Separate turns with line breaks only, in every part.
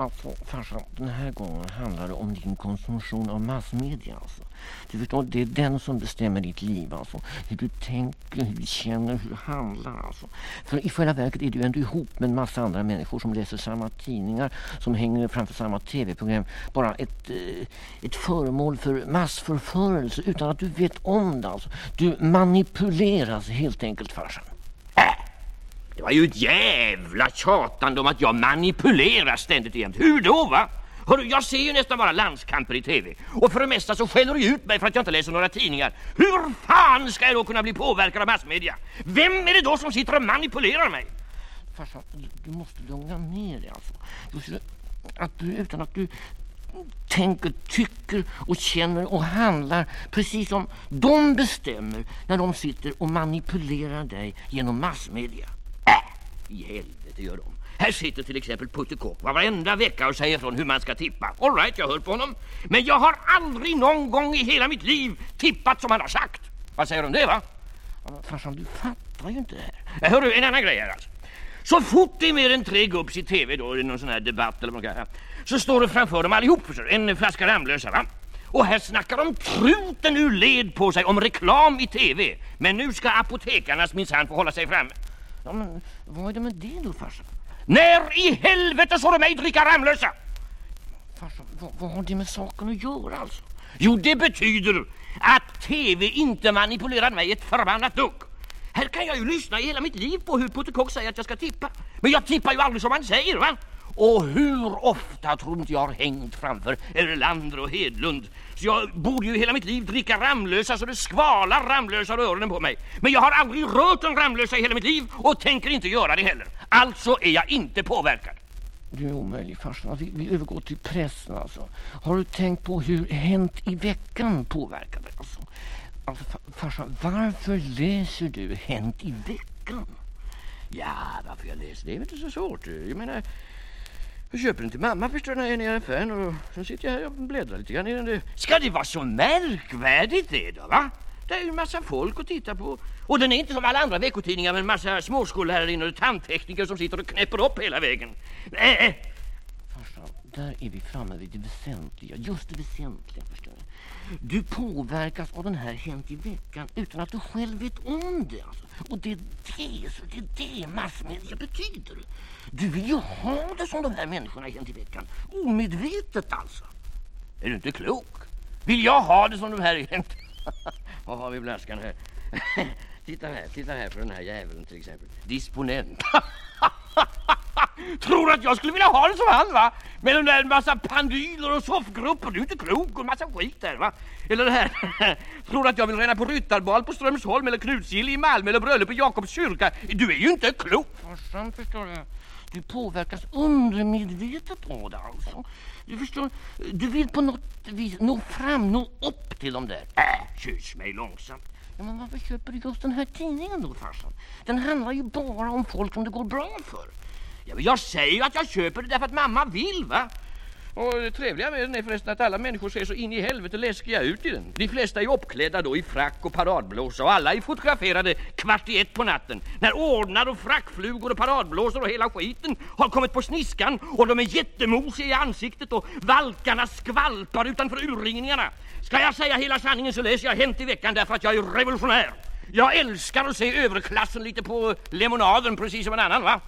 Alltså farsan, den här gången handlar det om din konsumtion av massmedia. Alltså. Du förstår, det är den som bestämmer ditt liv. Alltså. Hur du tänker, hur du känner, hur du handlar. Alltså. För i själva verket är du ändå ihop med en massa andra människor som läser samma tidningar, som hänger framför samma tv-program. Bara ett, eh, ett föremål för massförförelse utan att du vet om det. Alltså. Du manipuleras helt enkelt farsan.
Det var ju ett jävla tjatande om att jag manipulerar ständigt igen. Hur då va? Hörru, jag ser ju nästan bara landskamper i tv. Och för det mesta så skäller du ut mig för att jag inte läser några tidningar. Hur fan ska jag då kunna bli påverkad av massmedia? Vem är det då som sitter och manipulerar mig?
Farsan, du, du måste lugna ner dig alltså. Du, att du, utan att du tänker, tycker och känner och handlar precis som de bestämmer när de sitter och manipulerar dig genom massmedia.
I helvete gör de. Här sitter till exempel Putte Kock varenda vecka och säger från hur man ska tippa. All right, jag hör på honom. Men jag har aldrig någon gång i hela mitt liv tippat som han har sagt. Vad säger du om det va?
Farsan, du fattar ju inte det här.
Jag hör du, en annan grej här alltså. Så fort det är mer än tre gubbs i tv då, i någon sån här debatt eller vad man så står det framför dem allihop en flaska Ramlösa va? Och här snackar de truten ur led på sig om reklam i tv. Men nu ska apotekarnas minsann få hålla sig framme.
Ja, men vad är det med det då, farsan?
När i helvete såg du mig dricka Ramlösa?
Farsan, vad, vad har det med saken att göra alltså?
Jo, det betyder att tv inte manipulerar mig ett förbannat dugg. Här kan jag ju lyssna i hela mitt liv på hur Putte Kock säger att jag ska tippa. Men jag tippar ju aldrig som han säger, va? Och hur ofta tror inte jag har hängt framför Erlander och Hedlund. Så jag borde ju hela mitt liv dricka Ramlösa så det skvalar Ramlösa öronen på mig. Men jag har aldrig rört en Ramlösa i hela mitt liv och tänker inte göra det heller. Alltså är jag inte påverkad.
Du är omöjlig farsan. Vi, vi övergår till pressen alltså. Har du tänkt på hur Hänt i veckan påverkar dig? Alltså, alltså farsan, varför läser du Hänt i veckan?
Ja, varför jag läser det är inte så svårt. Jag menar, jag köper den till mamma förstår när jag är nere i affären och sen sitter jag här och bläddrar lite grann i den. Ska det vara så märkvärdigt det då va? Det är ju en massa folk att titta på. Och den är inte som alla andra veckotidningar med en massa småskollärarinnor och tandtekniker som sitter och knäpper upp hela vägen. Nej.
Farsan, där är vi framme vid det väsentliga. Just det väsentliga förstår du. Påverkas av den här Hänt i veckan utan att du själv vet om det. Alltså. Och det är det, så det är det massmedia betyder. Du vill ju ha det som de här människorna Hänt i veckan. Omedvetet alltså.
Är du inte klok? Vill jag ha det som de här Hänt... Vad har vi blaskan här? titta här, titta här på den här jäveln till exempel. Disponent. Tror att jag skulle vilja ha det som han va? Med en där massa pandyler och soffgrupper. Du är inte klok och massa skit där va? Eller det här. Tror att jag vill ränna på ryttarbal på Strömsholm eller Knutsill i Malmö eller bröllop i Jakobs kyrka. Du är ju inte klok.
Farsan förstår du. Du påverkas undermedvetet av det alltså. Du förstår, du vill på något vis nå fram, nå upp till dem där.
Äh, kyss mig långsamt.
Ja, men varför köper du just den här tidningen då farsan? Den handlar ju bara om folk som det går bra för.
Ja, men jag säger ju att jag köper det därför att mamma vill va? Och det trevliga med den är förresten att alla människor ser så in i helvete läskiga ut i den. De flesta är uppklädda då i frack och paradblåsa och alla är fotograferade kvart i ett på natten. När ordnar och frackflugor och paradblåsor och hela skiten har kommit på sniskan och de är jättemosiga i ansiktet och valkarna skvalpar utanför urringningarna. Ska jag säga hela sanningen så läser jag Hänt i veckan därför att jag är revolutionär. Jag älskar att se överklassen lite på lemonaden precis som en annan va.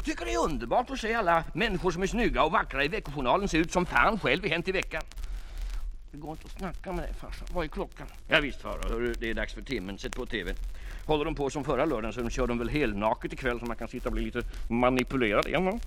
Jag tycker det är underbart att se alla människor som är snygga och vackra i veckojournalen se ut som fan själv i Hänt i veckan.
Det går inte att snacka med dig farsan. Vad är klockan?
Ja visst farao, det är dags för timmen. Sätt på tvn. Håller de på som förra lördagen så kör de väl helnaket ikväll så man kan sitta och bli lite manipulerad igen va?